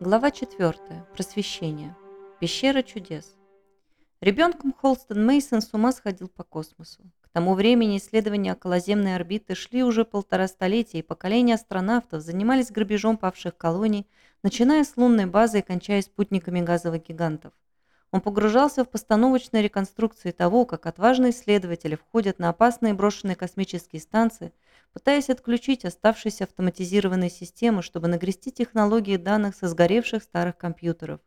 Глава 4. Просвещение. Пещера чудес. Ребенком Холстон Мейсон с ума сходил по космосу. К тому времени исследования околоземной орбиты шли уже полтора столетия, и поколения астронавтов занимались грабежом павших колоний, начиная с лунной базы и кончая спутниками газовых гигантов. Он погружался в постановочные реконструкции того, как отважные исследователи входят на опасные брошенные космические станции, пытаясь отключить оставшиеся автоматизированные системы, чтобы нагрести технологии данных со сгоревших старых компьютеров.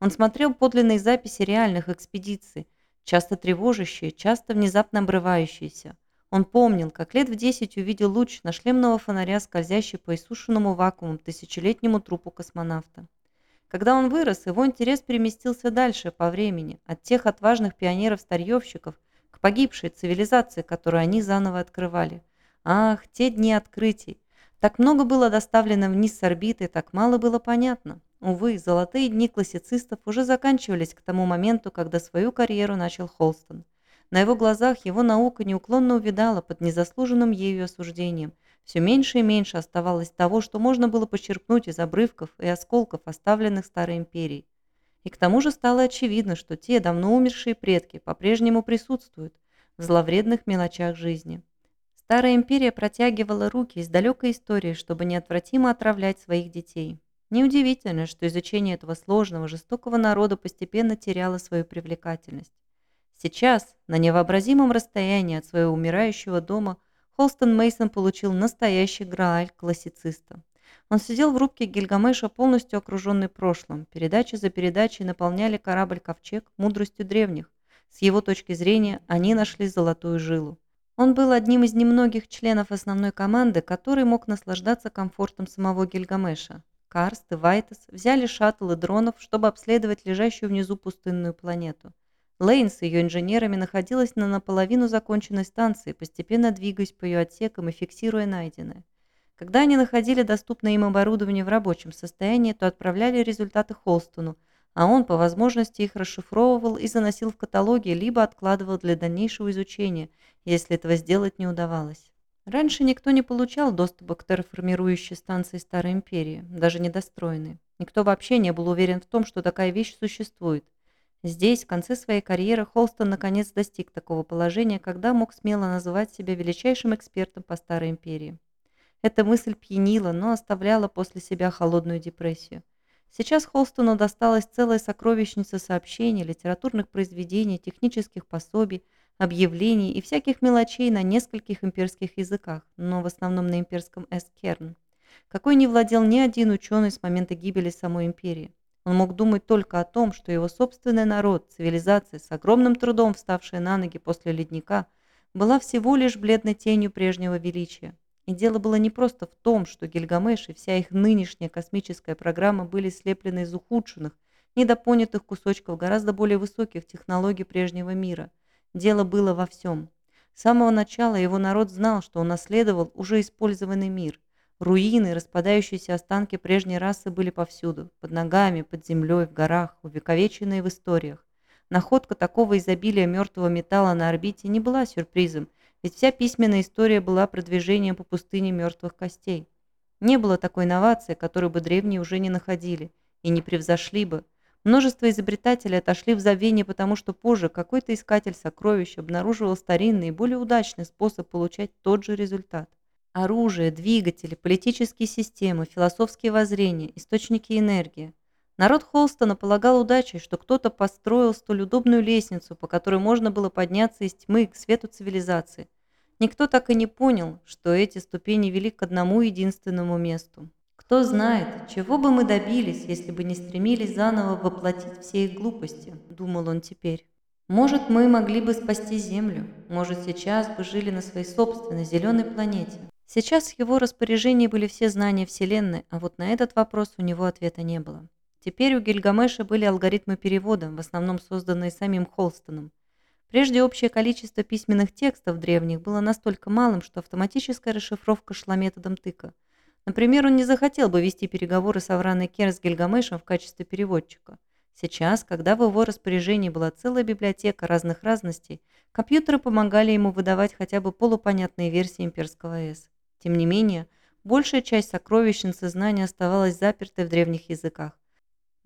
Он смотрел подлинные записи реальных экспедиций, часто тревожащие, часто внезапно обрывающиеся. Он помнил, как лет в десять увидел луч на шлемного фонаря, скользящий по иссушенному вакууму тысячелетнему трупу космонавта. Когда он вырос, его интерес переместился дальше по времени, от тех отважных пионеров-старьевщиков к погибшей цивилизации, которую они заново открывали. Ах, те дни открытий! Так много было доставлено вниз с орбиты, так мало было понятно. Увы, золотые дни классицистов уже заканчивались к тому моменту, когда свою карьеру начал Холстон. На его глазах его наука неуклонно увидала под незаслуженным ею осуждением – все меньше и меньше оставалось того, что можно было почерпнуть из обрывков и осколков, оставленных Старой Империей. И к тому же стало очевидно, что те давно умершие предки по-прежнему присутствуют в зловредных мелочах жизни. Старая Империя протягивала руки из далекой истории, чтобы неотвратимо отравлять своих детей. Неудивительно, что изучение этого сложного, жестокого народа постепенно теряло свою привлекательность. Сейчас, на невообразимом расстоянии от своего умирающего дома, Холстон Мейсон получил настоящий грааль классициста. Он сидел в рубке Гильгамеша, полностью окруженный прошлым. Передачи за передачей наполняли корабль «Ковчег» мудростью древних. С его точки зрения, они нашли золотую жилу. Он был одним из немногих членов основной команды, который мог наслаждаться комфортом самого Гильгамеша. Карст и Вайтес взяли шаттлы дронов, чтобы обследовать лежащую внизу пустынную планету. Лейн с ее инженерами находилась на наполовину законченной станции, постепенно двигаясь по ее отсекам и фиксируя найденное. Когда они находили доступное им оборудование в рабочем состоянии, то отправляли результаты Холстону, а он по возможности их расшифровывал и заносил в каталоги, либо откладывал для дальнейшего изучения, если этого сделать не удавалось. Раньше никто не получал доступа к терраформирующей станции Старой Империи, даже недостроенной. Никто вообще не был уверен в том, что такая вещь существует – Здесь, в конце своей карьеры, Холстон наконец достиг такого положения, когда мог смело называть себя величайшим экспертом по Старой Империи. Эта мысль пьянила, но оставляла после себя холодную депрессию. Сейчас Холстону досталась целая сокровищница сообщений, литературных произведений, технических пособий, объявлений и всяких мелочей на нескольких имперских языках, но в основном на имперском эскерн, какой не владел ни один ученый с момента гибели самой империи. Он мог думать только о том, что его собственный народ, цивилизация, с огромным трудом вставшая на ноги после ледника, была всего лишь бледной тенью прежнего величия. И дело было не просто в том, что Гильгамеш и вся их нынешняя космическая программа были слеплены из ухудшенных, недопонятых кусочков гораздо более высоких технологий прежнего мира. Дело было во всем. С самого начала его народ знал, что он наследовал уже использованный мир – Руины, распадающиеся останки прежней расы были повсюду. Под ногами, под землей, в горах, увековеченные в историях. Находка такого изобилия мертвого металла на орбите не была сюрпризом, ведь вся письменная история была продвижением по пустыне мертвых костей. Не было такой инновации, которую бы древние уже не находили и не превзошли бы. Множество изобретателей отошли в забвение, потому что позже какой-то искатель сокровищ обнаруживал старинный и более удачный способ получать тот же результат. Оружие, двигатели, политические системы, философские воззрения, источники энергии. Народ Холстона полагал удачей, что кто-то построил столь удобную лестницу, по которой можно было подняться из тьмы к свету цивилизации. Никто так и не понял, что эти ступени вели к одному единственному месту. Кто знает, чего бы мы добились, если бы не стремились заново воплотить все их глупости, думал он теперь. Может, мы могли бы спасти Землю, может, сейчас бы жили на своей собственной зеленой планете. Сейчас в его распоряжении были все знания Вселенной, а вот на этот вопрос у него ответа не было. Теперь у Гильгамеша были алгоритмы перевода, в основном созданные самим Холстоном. Прежде общее количество письменных текстов древних было настолько малым, что автоматическая расшифровка шла методом тыка. Например, он не захотел бы вести переговоры с Авраной Кер с Гильгамешем в качестве переводчика. Сейчас, когда в его распоряжении была целая библиотека разных разностей, компьютеры помогали ему выдавать хотя бы полупонятные версии имперского С. Тем не менее, большая часть сокровищницы знаний оставалась запертой в древних языках.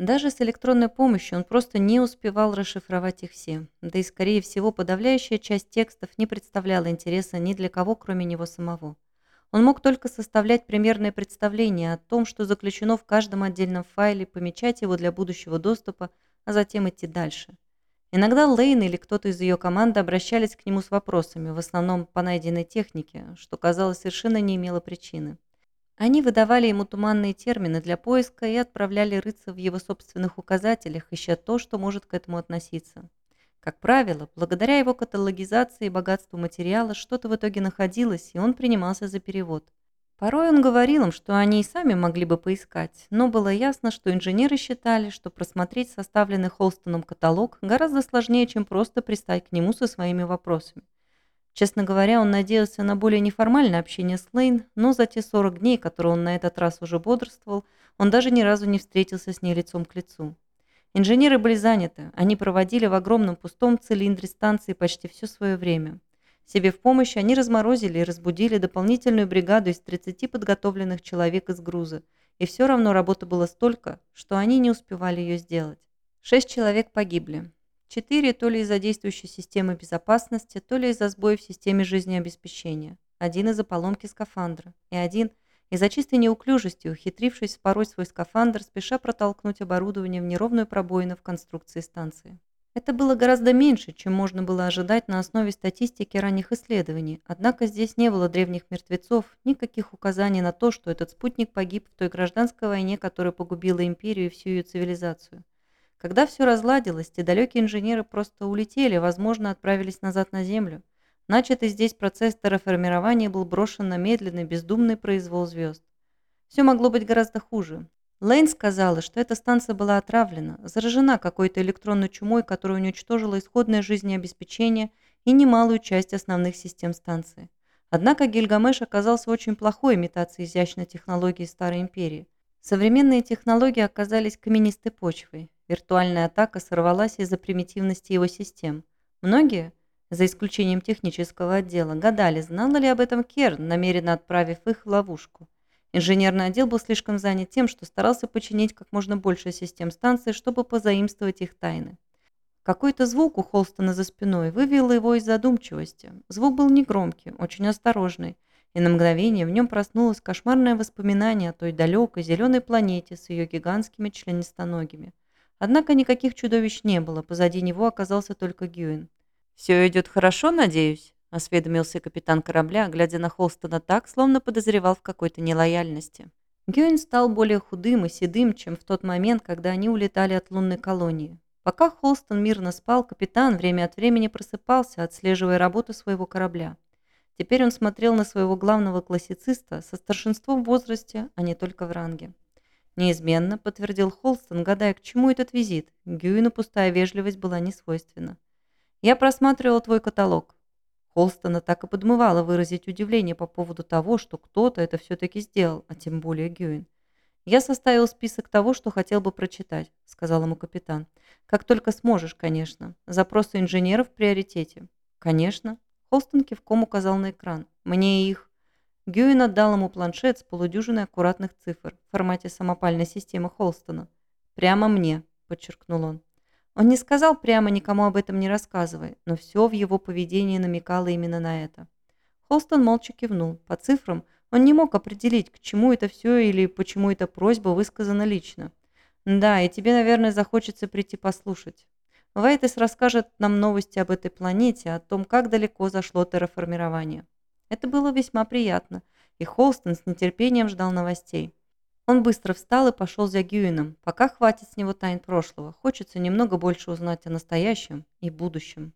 Даже с электронной помощью он просто не успевал расшифровать их все, да и, скорее всего, подавляющая часть текстов не представляла интереса ни для кого, кроме него самого. Он мог только составлять примерное представление о том, что заключено в каждом отдельном файле, помечать его для будущего доступа, а затем идти дальше. Иногда Лейн или кто-то из ее команды обращались к нему с вопросами, в основном по найденной технике, что, казалось, совершенно не имело причины. Они выдавали ему туманные термины для поиска и отправляли рыться в его собственных указателях, ища то, что может к этому относиться. Как правило, благодаря его каталогизации и богатству материала что-то в итоге находилось, и он принимался за перевод. Порой он говорил им, что они и сами могли бы поискать, но было ясно, что инженеры считали, что просмотреть составленный Холстоном каталог гораздо сложнее, чем просто пристать к нему со своими вопросами. Честно говоря, он надеялся на более неформальное общение с Лейн, но за те 40 дней, которые он на этот раз уже бодрствовал, он даже ни разу не встретился с ней лицом к лицу. Инженеры были заняты, они проводили в огромном пустом цилиндре станции почти все свое время. Себе в помощь они разморозили и разбудили дополнительную бригаду из 30 подготовленных человек из груза, и все равно работы было столько, что они не успевали ее сделать. Шесть человек погибли. Четыре то ли из-за действующей системы безопасности, то ли из-за сбоя в системе жизнеобеспечения. Один из-за поломки скафандра. И один – из-за чистой неуклюжести, ухитрившись спороть свой скафандр, спеша протолкнуть оборудование в неровную пробоину в конструкции станции. Это было гораздо меньше, чем можно было ожидать на основе статистики ранних исследований, однако здесь не было древних мертвецов, никаких указаний на то, что этот спутник погиб в той гражданской войне, которая погубила империю и всю ее цивилизацию. Когда все разладилось, те далекие инженеры просто улетели, возможно, отправились назад на Землю. Начатый здесь процесс терраформирования был брошен на медленный, бездумный произвол звезд. Все могло быть гораздо хуже. Лейн сказала, что эта станция была отравлена, заражена какой-то электронной чумой, которая уничтожила исходное жизнеобеспечение и немалую часть основных систем станции. Однако Гильгамеш оказался очень плохой имитацией изящной технологии Старой Империи. Современные технологии оказались каменистой почвой. Виртуальная атака сорвалась из-за примитивности его систем. Многие – за исключением технического отдела, гадали, знала ли об этом Керн, намеренно отправив их в ловушку. Инженерный отдел был слишком занят тем, что старался починить как можно больше систем станции, чтобы позаимствовать их тайны. Какой-то звук у Холстона за спиной вывел его из задумчивости. Звук был негромкий, очень осторожный, и на мгновение в нем проснулось кошмарное воспоминание о той далекой зеленой планете с ее гигантскими членистоногими. Однако никаких чудовищ не было, позади него оказался только Гюин. «Все идет хорошо, надеюсь?» – осведомился капитан корабля, глядя на Холстона так, словно подозревал в какой-то нелояльности. Гюин стал более худым и седым, чем в тот момент, когда они улетали от лунной колонии. Пока Холстон мирно спал, капитан время от времени просыпался, отслеживая работу своего корабля. Теперь он смотрел на своего главного классициста со старшинством в возрасте, а не только в ранге. «Неизменно», — подтвердил Холстон, гадая, к чему этот визит. Гюину пустая вежливость была несвойственна. Я просматривал твой каталог. Холстона так и подмывало выразить удивление по поводу того, что кто-то это все-таки сделал, а тем более Гюин. «Я составил список того, что хотел бы прочитать», — сказал ему капитан. «Как только сможешь, конечно. Запросы инженеров в приоритете». «Конечно». Холстон кивком указал на экран. «Мне их...» Гюин отдал ему планшет с полудюжиной аккуратных цифр в формате самопальной системы Холстона. «Прямо мне», — подчеркнул он. Он не сказал прямо никому об этом не рассказывай, но все в его поведении намекало именно на это. Холстон молча кивнул. По цифрам он не мог определить, к чему это все или почему эта просьба высказана лично. Да, и тебе, наверное, захочется прийти послушать. Вайтес расскажет нам новости об этой планете, о том, как далеко зашло терраформирование. Это было весьма приятно, и Холстон с нетерпением ждал новостей. Он быстро встал и пошел за Гюином. Пока хватит с него тайн прошлого. Хочется немного больше узнать о настоящем и будущем.